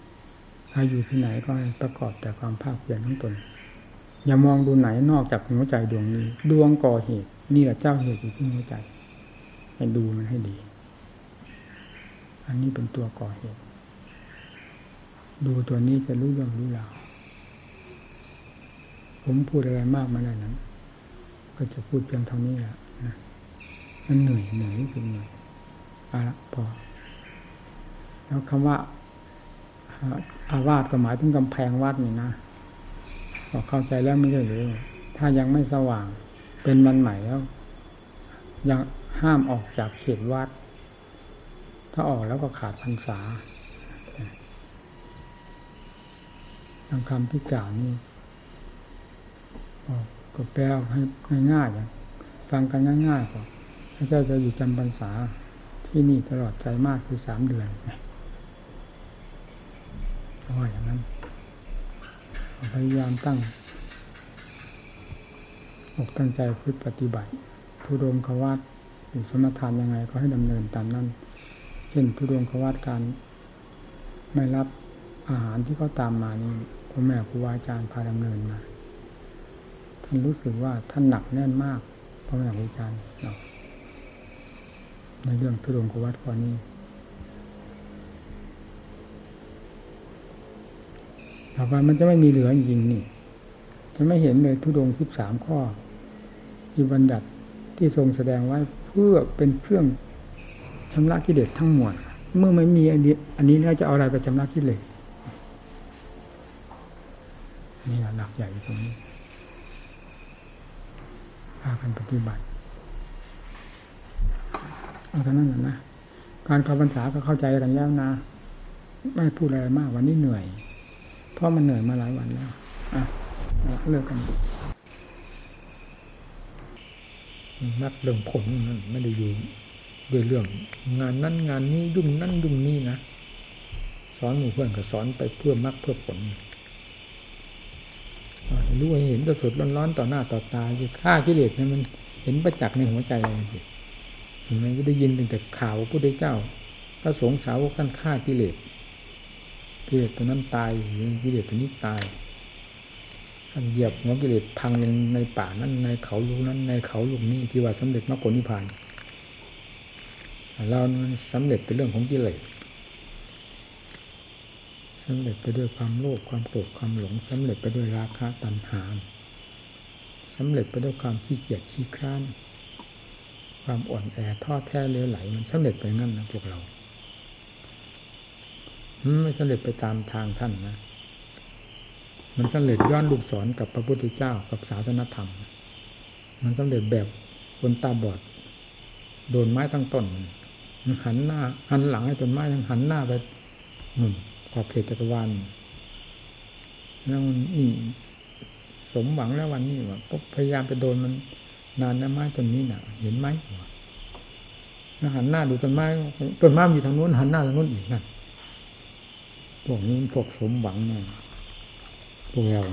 ถ้าอยู่ที่ไหนก็ประกอบแต่ความภาคเพียรทั้งตน อย่ามองดูไหนนอกจากหัวใจดวงนี้ ดวงก่อเหตุ นี่แหละเจ้าเหตุอยู่ที่หัวใจให้ดูมันให้ดี อันนี้เป็นตัวก่อเหตุ ดูตัวนี้จะรู้ย่อมรู้ยาวผมพูดอะไรมากมาแล้นั้น ก็จะพูดเพียงเท่านี้แหละนะมันเหนื่อยเหนื่อยที่สุดเหนื่อยอาละพอ แล้วคำว่าอาวาสก็หมายถึงกำแพงวัดนี่นะ เข้าใจแล้วไม่ใช่หรือถ้ายังไม่สว่าง เป็นวันใหม่แล้ว ยังห้ามออกจากเขตวัด ถ้าออกแล้วก็ขาดพรรษาทางคำที่กล่าวนี้ก็แปลให้ง่ายๆฟังกันง่ายๆก็พระเจ้าจะอยู่จำพรรษาที่นี่ตลอดใจมากคือสามเดือนเพราะอย่างนั้น พยายามตั้งอกตั้งใจพึ่ปฏิบัติทุดมขวัตสมทานยังไงก็ให้ดำเนินตามนั้น เช่นทุดงขวัตการไม่รับอาหารที่เขาตามมานี่พ่อแม่ครูอาจารย์พาดำเนินมาท่านรู้สึกว่าท่านหนักแน่นมากพ่อแม่ครูอาจารย์ในเรื่องทุดงขวัตข้อนี้ ต่อไปมันจะไม่มีเหลือจริงนี่ จะไม่เห็นเลยทุดงสิบสามข้อที่บัญญัติที่ทรงแสดงไว้เพื่อเป็นเครื่องชำระกิเลสทั้งมวลเมื่อไม่มีอันนี้อันนี้แล้วจะเอาอะไรไปชำระกิเลสนี่หลักใหญ่ตรงนี้พากันปฏิบัติเอาเท่านั้นนะการเข้าพรรษาก็เข้าใจกันแล้วนะ ไม่พูดอะไรมากวันนี้เหนื่อย เพราะมันเหนื่อยมาหลายวันแล้วอะเลิกกันนักเรื่องผลนั่นไม่ได้อยู่ด้วยเรื่อง งานนั้นงานนี้ยุ่งนั่นยุ่งนี่นะสอนหมู่เพื่อนก็สอนไปเพื่อมรรคเพื่อผลรู้ให้เห็นสดร้อนๆต่อหน้าต่อตาคือฆ่ากิเลสเนี่ยมันเห็นประจักษ์ในหัวใจเลยสิเห็นไหมก็ได้ยินเป็นแต่ข่าวพระพุทธเจ้าพระสงฆ์สาวกท่านฆ่ากิเลส กิเลสตัวนั้นตายกิเลสตัวนี้ตายท่านเหยียบหัวกิเลสพังลงในป่านั้นในเขาลูกนั้น ในเขาลูกนี้ที่ว่าสำเร็จมรรคผลนิพพานเราสำเร็จเป็นเรื่องของกิเลสสำเร็จไปด้วยความโลภความโกรธความหลงสำเร็จไปด้วยราคะตัณหาสำเร็จไปด้วยความขี้เกียจขี้คร้านความอ่อนแอท้อแท้เลี้ยวไหลมันสำเร็จไปงั้นนะพวกเรา ไม่สำเร็จไปตามทางท่านนะ มันสำเร็จย้อนลูกศรกับพระพุทธเจ้ากับศาสนธรรม มันสำเร็จแบบคนตาบอด โดนไม้ตั้งต้นมันหันหน้า หันหลังให้ต้นไม้ยังหันหน้าไปหนุนขอบเขตจักรวาลแล้วนี่สมหวังแล้ววันนี้ว่าพยายามไปโดนมันนานนะไม้ต้นนี้น่ะ เห็นไหมแล้วหันหน้าดูต้นไม้ต้นไม้อยู่ทางโน้นหันหน้าทางโน้นอีกนั่น พวกนี้พวกสมหวังเนี่ยพวกเรา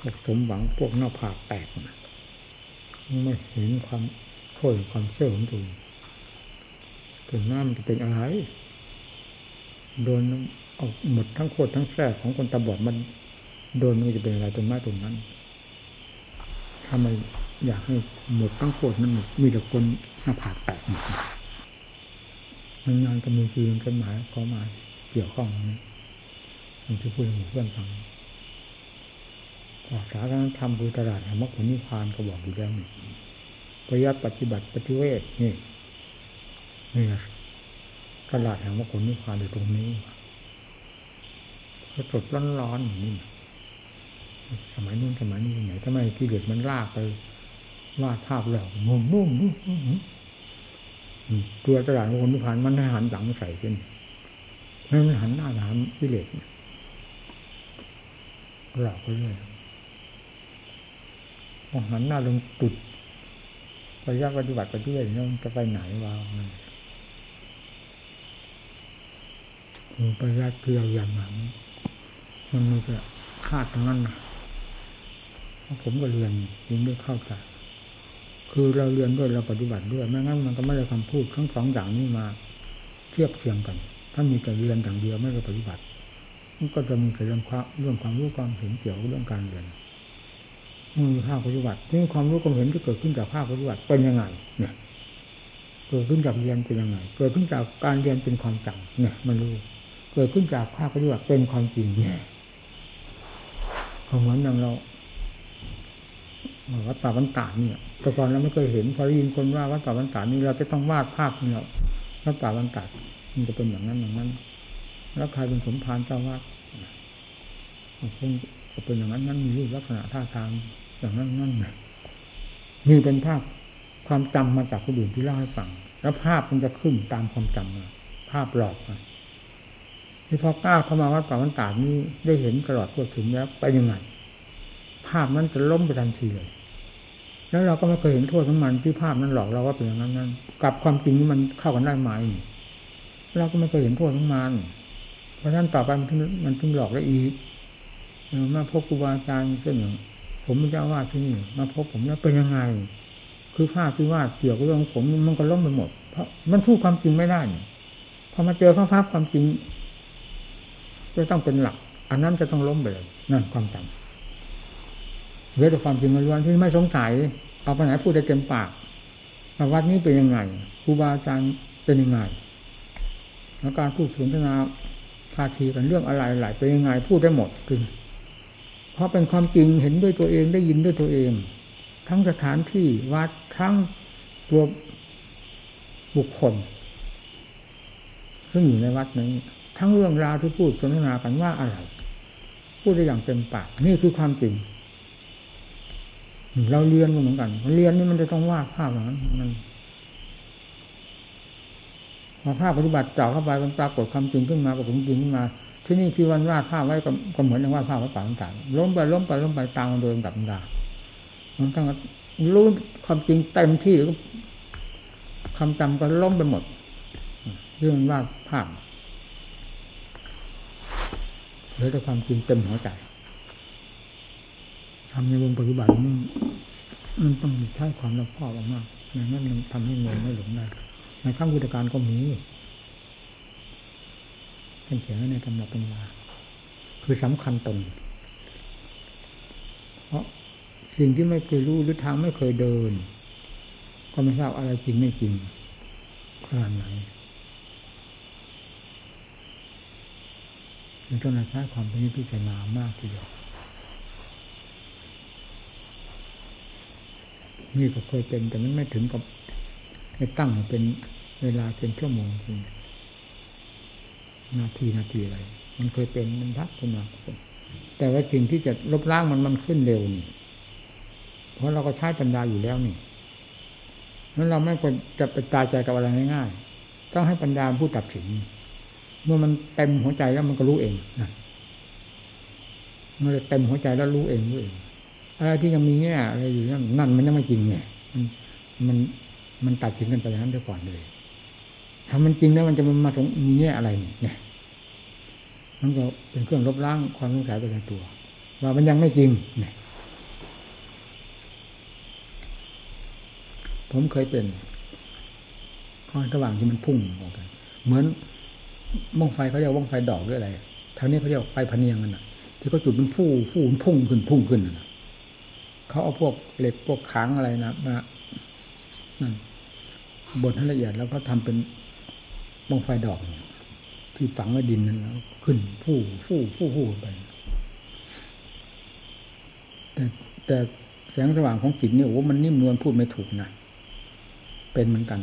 พวกสมหวังพวกหน้าผากแตกไม่เห็นความโทษความเชื่อของตัวถึงน้ำจะเป็นอะไรโดนเอาหมดทั้งโคตรทั้งแท้ของคนตาบอดมัน โดนมันจะเป็นอะไรตรงน้าตรงนั้นถ้าไมอยากให้หมดทั้งโคตรนั้นหมดมีแต่คนหน้าผากแตกหมดมันงานกำมือคือกันหมายข้อมา เกี่ยวข้องนี้มันจะพูดให้เพื่อนฟังสาธารณธรรมคือตลาดแห่งมรรคผลนิพพานก็บอกอยู่แล้วนี่ประยัดปฏิบัติปฏิเวทนี่นี่ตลาดแห่งมรรคผลนิพพานอยู่ตรงนี้สดร้อนๆอย่างนี้สมัยนู้นสมัยนี้ยังไหนทำไมกิเลสมันลากไปวาดภาพแล้วมุ่งมุ่งมุ่ตัวตลาดของคนนิพพานมันให้หันหลังใส่ขึ้น ไม่หันหน้าหามกิเลสหลอกไปเรื่อยหันหน้าลงตุดไปยากปฏิบัติไปด้วยเนี่ยจะไปไหนวะมันไปยากเกลียวอย่างนั้นมันมีแต่คาดตรงนั้นนะผมก็เรียนยิ่งได้เข้าใจคือเราเรียนด้วยเราปฏิบัติด้วยไม่งั้นมันก็ไม่ได้คำพูดทั้งสองอย่างนี้มา เทียบเทียงกัน ถ้ามีแต่เรียนอย่างเดียวไม่ได้ปฏิบัติมันก็จะมีแต่เรื่องความเรื่องความรู้ความเห็นเกี่ยวกับเรื่องการเรียนมือภาคปฏิบัตินี่ความรู้ความเห็นที่เกิดขึ้นจากภาคปฏิบัติเป็นยังไง เนี่ย เกิดขึ้นจากเรียนเป็นยังไง เกิดขึ้นจากการเรียนเป็นความจำเนี่ย มันรู้ เกิดขึ้นจากภาคปฏิบัติเป็นความจริงเนี่ยเหมือนอย่างเราวัดป่าบรรดาเนี่ยแต่ก่อนเราไม่เคยเห็นพอได้ยินคนว่าวัดป่าบรรดานี่เราจะต้องวาดภาพเนี่ยวัดป่าบรรดา มันจะเป็นอย่างนั้นอย่างนั้น แล้วใครเป็นสมภารเจ้าวาดคงจะเป็นอย่างนั้นนั้นมีรูปลักษณะท่าทางอย่างนั้นนั่นนี่เป็นภาพความจำมาจากคนอื่นที่เล่าให้ฟังแล้วภาพมันจะขึ้นตามความจำมาภาพหลอกมาที่พอกล้าเข้ามาวัดป่าวันตานี้ได้เห็นตลอดทั่วถึงแล้วไปยังไงภาพนั้นจะล้มไปทันทีเลย แล้วเราก็ไม่เคยเห็นโทษของมันที่ภาพนั้นหลอกเราว่าเป็นอย่างนั้นนั้นกับความจริงนี่มันเข้ากันได้ไหม เราก็ไม่เคยเห็นโทษของมัน เพราะฉะนั้นต่อไปมันมันถึงหลอกได้อีกมาพบครูบาอาจารย์เช่นผมไม่เจ้าว่าที่นี่มาพบผมแล้วเป็นยังไง คือภาพที่ว่าเกี่ยวกับเรื่องผมมันก็ล้มไปหมด เพราะมันพูดความจริงไม่ได้พอมาเจอข้าภาพความจริงจะต้องเป็นหลัก อันนั้นจะต้องล้มไปเลยนั่นความจำเรื่องความจริงล้วนที่ไม่สงสัยเอาไปไหนพูดได้เต็มปากวัดนี้เป็นยังไงครูบาอาจารย์เป็นยังไง แล้วการพูดสนทนาพาทีกันเรื่องอะไรหลายเป็นยังไงพูดได้หมดคือเพราะเป็นความจริงเห็นด้วยตัวเองได้ยินด้วยตัวเอง ทั้งสถานที่วัดทั้งตัวบุคคล ซึ่งอยู่ในวัดนี้ทั้งเรื่องราวที่พูดสนทนากันว่าอะไร พูดได้อย่างเต็มปากนี่คือความจริง เราเรียนก็เหมือนกัน เรียนนี่มันจะต้องวาดภาพอย่างนั้นมัน พอภาพปฏิบัติเจาะเข้าไปมันปรากฏความจริงขึ้นมาปรากฏความจริงขึ้นมา ที่นี่ที่วันวาดภาพไว้ก็เหมือนอย่างวาดภาพไว้ป่าต่างๆล้มไปล้มไปล้มไปตามโดยลำดับดามันต้องรู้ความจริงเต็มที่แล้วคำจำก็ล้มไปหมดเรื่องวาดภาพเหลือแต่ความจริงเต็มหัวใจทำในวงปฏิบัตินี่มันต้องใช้ความรอบคอบมากอย่างนั้นมันทำให้เงินไม่หลงได้ ในขั้งพุทธการก็มีเป็นเขียนไว้ในตำรับตำราคือสำคัญตน เพราะสิ่งที่ไม่เคยรู้หรือทางไม่เคยเดิน ก็ไม่ทราบอะไรจริงไม่จริงขนาดไหนมันต้องใช้ความเป็นพิจารณามากทีเดียวนี่ก็เคยเป็นแต่มันไม่ถึงกับให้ตั้งเป็น เวลาเป็นชั่วโมงจริงนาทีนาทีอะไร มันเคยเป็นมันพักขึ้นมาแต่ว่าสิ่งที่จะลบล้างมันมันขึ้นเร็วนี่เพราะเราก็ใช้ปัญญาอยู่แล้วนี่นั้นเราไม่ควรจะไปตายใจกับอะไรง่ายๆต้องให้ปัญญาผู้ตัดสินเมื่อมันเต็มหัวใจแล้วมันก็รู้เองนะเมื่อเต็มหัวใจแล้วรู้เองรู้เองอะไรที่ยังมีแง่อะไรอยู่นั่นนั่นมันยังไม่จริงไงมันมันมันตัดสินกันไปอย่างนั้นไปก่อนเลย ถ้ามันจริงแล้วมันจะมันมาสงมีแง่อะไรเนี่ยมันก็เป็นเครื่องลบล้างความสงสัยไปในตัว ว่ามันยังไม่จริงเนี่ยผมเคยเป็นข้อระหว่างที่มันพุ่งออกกันเหมือนม่งไฟเขาเรียกว่องไฟดอกหรืออะไรทางนี้เขาเรียกไฟพเนียงกันน่ะ ที่เขาจุดมันฟู่ฟู่พุ่งขึ้นพุ่งขึ้นน่ะเขาเอาพวกเหล็กพวกขังอะไรนะมานั่นบดให้ละเอียดแล้วก็ทำเป็น บองไฟดอก ที่ฝังไว้ดินนั้นแล้วขึ้นฟู่ฟู่ฟู่ฟู่ไป แต่แต่แสงสว่างของจิตเนี่ยโอ้มันนิ่มนวลพูดไม่ถูกนะเป็นเหมือนกัน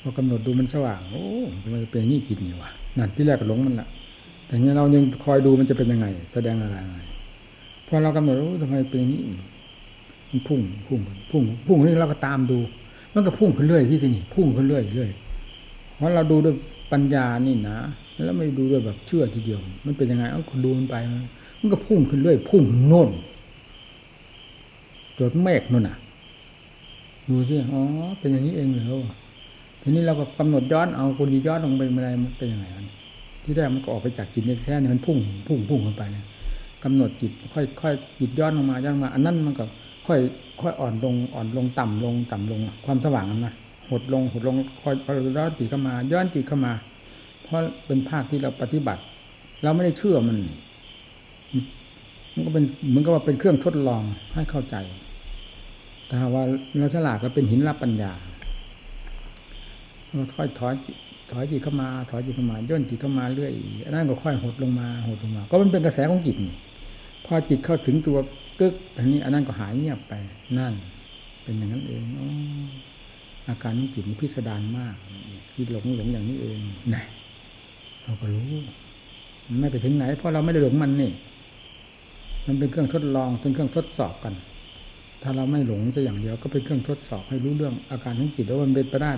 พอกำหนดดูมันสว่าง โอ้มันเป็นนี่จิตนี่วะนั่นที่แรกก็หลงมันละแต่เนี้ยเรายังคอยดูมันจะเป็นยังไง แสดงอะไรพอเรากำหนดรู้ทำไมเป็นนี้มันพุ่งพุ่งพุ่งพุ่งนี่เราก็ตามดู มันก็พุ่งขึ้นเรื่อยที่นี่พุ่งขึ้นเรื่อยเรื่อยเพราะเราดูด้วยปัญญานี่นะแล้วไม่ดูด้วยแบบเชื่อทีเดียว มันเป็นยังไงเอาดูมันไป มันก็พุ่งขึ้นเรื่อย พุ่งโน่นจดเมฆนู่นน่ะ ดูสิอ๋อเป็นอย่างนี้เองเหรอทีนี้เราก็กำหนดย้อนเอาคนดีย้อนลงไปเมื่อไรมันเป็นยังไงที่แรกมันก็ออกไปจากจิตแค่นี้มันพุ่งพุ่งพุ่งขึ้นไปเนี่ยกำหนดจิตค่อยค่อยจิตย้อนลงมาย้อนมา อันนั้นมันก็ ค่อย ค่อยอ่อนลงอ่อนลงต่ำลงต่ำลง ความสว่างนั้นนะหดลงหดลงค่อยย้อนจิตเข้ามา ย้อนจิตเข้ามา เพราะเป็นภาคที่เราปฏิบัติ เราไม่ได้เชื่อมันมันก็เป็นเหมือนกับว่าเป็นเครื่องทดลองให้เข้าใจแต่ว่าเราฉลาดก็เป็นหินรับปัญญาเราค่อยถอยถอยจิตเข้ามา ถอยจิตเข้ามาย่นจิตเข้ามาเรื่อยอันนั้นก็ค่อยหดลงมาหดลงมา ก็มันเป็นกระแสของจิตนี่ พอจิตเข้าถึงตัวกึกอันนี้อันนั้นก็หายเงียบไปนั่น เป็นอย่างนั้นเองออาการของจิตมันพิสดารมากจิตหลงหลงอย่างนี้เองนะเราก็รู้ ไม่ไปถึงไหน เพราะเราไม่ได้หลงมันนี่ มันเป็นเครื่องทดลองเป็นเครื่องทดสอบกัน ถ้าเราไม่หลงจะอย่างเดียวก็เป็นเครื่องทดสอบให้รู้เรื่องอาการของจิตแล้วมันเป็นไปได้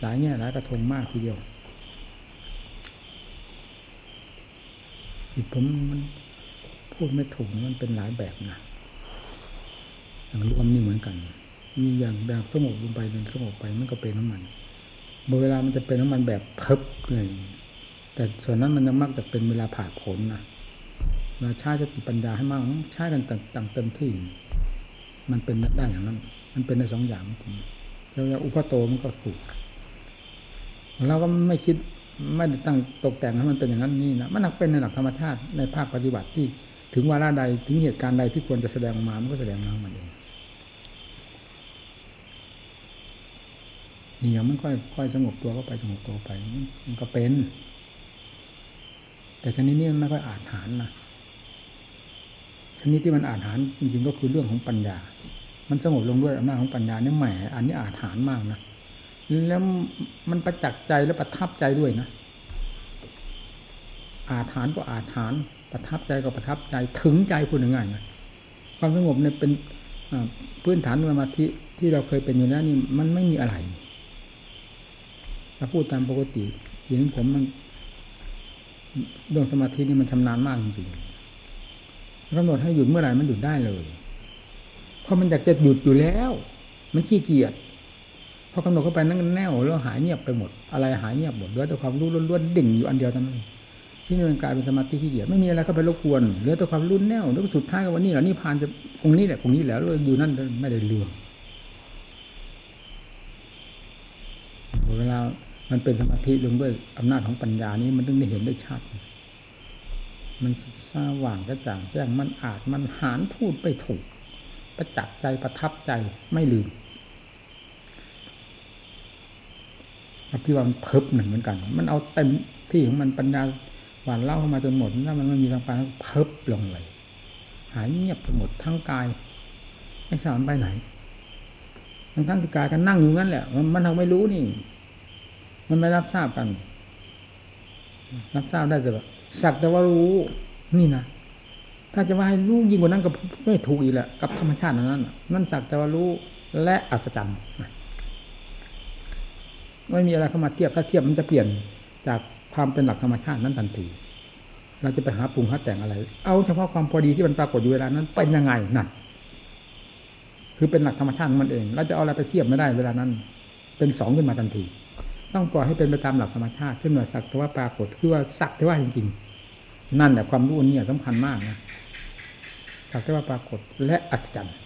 หลายแง่หลายกระทงมากทีเดียวจิตผมมัน พูดไม่ถูกมันเป็นหลายแบบนะอย่างรวมนี่เหมือนกันมีอย่างแบบสงบลงไปเป็นสงบไปมันก็เป็นน้ำมันเวลามันจะเป็นน้ำมันแบบเพิบเลยแต่ส่วนนั้นมันยังมักจะเป็นเวลาผ่าผลนะเราใช้จะติปัญญาให้มากใช้กันต่างเต็มที่ มันเป็นได้อย่างนั้น มันเป็นในสองอย่างผมแล้วอุปโตมันก็ถูกเราก็ไม่คิดไม่ได้ตั้งตกแต่งให้มันเป็นอย่างนั้นนี่นะมันหนักเป็นในหลักธรรมชาติในภาคปฏิบัติที่ ถึงวาระใดถึงเหตุการณ์ใดที่ควรจะแสดงออกมามันก็แสดงมาของมันเองเดี๋ยวมันค่อยค่อยสงบตัวเข้าไปสงบตัวไปมันก็เป็น แต่ชนิดนี้มันไม่ค่อยอาจหารนะชนิดที่มันอาจหารจริงๆก็คือเรื่องของปัญญา มันสงบลงด้วยอำนาจของปัญญาเนี่ยแหมอันนี้อาจหารมากนะแล้วมันประจักษ์ใจและประทับใจด้วยนะอาถานก็อาถาน ประทับใจก็ประทับใจถึงใจพูดง่ายๆนะความสงบเนี่ยเป็นพื้นฐานสมาธิที่เราเคยเป็นอยู่แล้วนี่มันไม่มีอะไรถ้าพูดตามปกติอย่างนี้ผมมันเรื่องสมาธินี่มันชำนาญมากจริงๆกำหนดให้หยุดเมื่อไหร่มันหยุดได้เลย เพราะมันอยากจะหยุดอยู่แล้ว มันขี้เกียจพอกำหนดเข้าไปนั่งแน่วแล้วหายเงียบไปหมด อะไรหายเงียบหมดเหลือแต่ความรู้ล้วนๆดิ่งอยู่อันเดียวเท่านั้น ที่นี่มันกลายเป็นสมาธิขี้เกียจไม่มีอะไรเข้าไปรบกวนเหลือแต่ความรุ่นแน่วแล้วสุดท้ายก็วันนี้เหรอนี่ผ่านจะคงนี้แหละคงนี้แล้วอยู่นั่นไม่ได้เรื่องเวลามันเป็นสมาธิลงด้วยอำนาจของปัญญานี้มันต้องได้เห็นได้ชัด มันสว่างกระจ่างแจ้งมันอาจมันหานพูดไปถูก ประจักษ์ใจประทับใจไม่ลืมพี่ว่ามันเพิบหนึ่งเหมือนกัน มันเอาเต็มที่ของมันปัญญา หวานเล่าเข้ามาจนหมดถ้ามันไม่มีทางไปเพิบลงเลย หายเงียบไปหมดทั้งกาย ไม่ทราบมันไปไหน ทั้งทั้งกายกันนั่งอยู่งั้นแหละ มันมันทำไม่รู้นี่ มันไม่รับทราบกัน รับทราบได้แต่แบบสักแต่ว่ารู้นี่นะถ้าจะว่าให้รู้ยิ่งกว่านั้นก็ไม่ถูกอีกแหละกับธรรมชาตินั้นนั่นสักแต่ว่ารู้และอัศจรรย์ไม่มีอะไรเข้ามาเทียบถ้าเทียบมันจะเปลี่ยนจาก ความเป็นหลักธรรมชาตินั้นทันที เราจะไปหาปรุงหาแต่งอะไร เอาเฉพาะความพอดีที่มันปรากฏอยู่เวลานั้นเป็นยังไงนั่นคือเป็นหลักธรรมชาติมันเองเราจะเอาอะไรไปเทียบไม่ได้เวลานั้น เป็นสองขึ้นมาทันที ต้องปล่อยให้เป็นไปตามหลักธรรมชาติขึ้นมาสักแต่ว่าปรากฏคือว่าสักแต่ว่าจริงๆ นั่นแหละความรู้นี่สำคัญมากนะสักแต่ว่าปรากฏและอัศจรรย์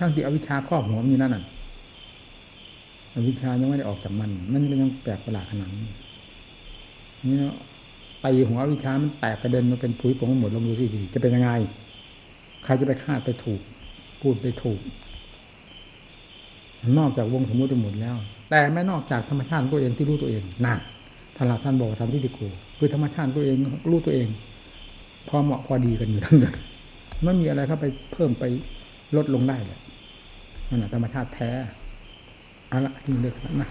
ทั้งที่อวิชชาครอบหัวมีนั่นน่ะ อวิชชายังไม่ได้ออกจากมัน มันยังแปลกประหลาดขนาดนี้นี่ไปหัวอวิชชามันแตกกระเด็นมาเป็นปุ๋ยผงหมดลงดูสิจะเป็นยังไง ใครจะไปคาดไปถูก พูดไปถูก นอกจากวงสมมติหมดแล้ว แต่ไม่นอกจากธรรมชาติตัวเองที่รู้ตัวเองนั่นท่านหลักท่านบอกทำที่ดิโกคือธรรมชาติตัวเองรู้ตัวเอง พอเหมาะพอดีกันอยู่ทั้งนั้นไม่มีอะไรเข้าไปเพิ่มไปลดลงได้เลยนั่นแหละธรรมชาติแท้ เอาละนี่เลิกแล้วนะ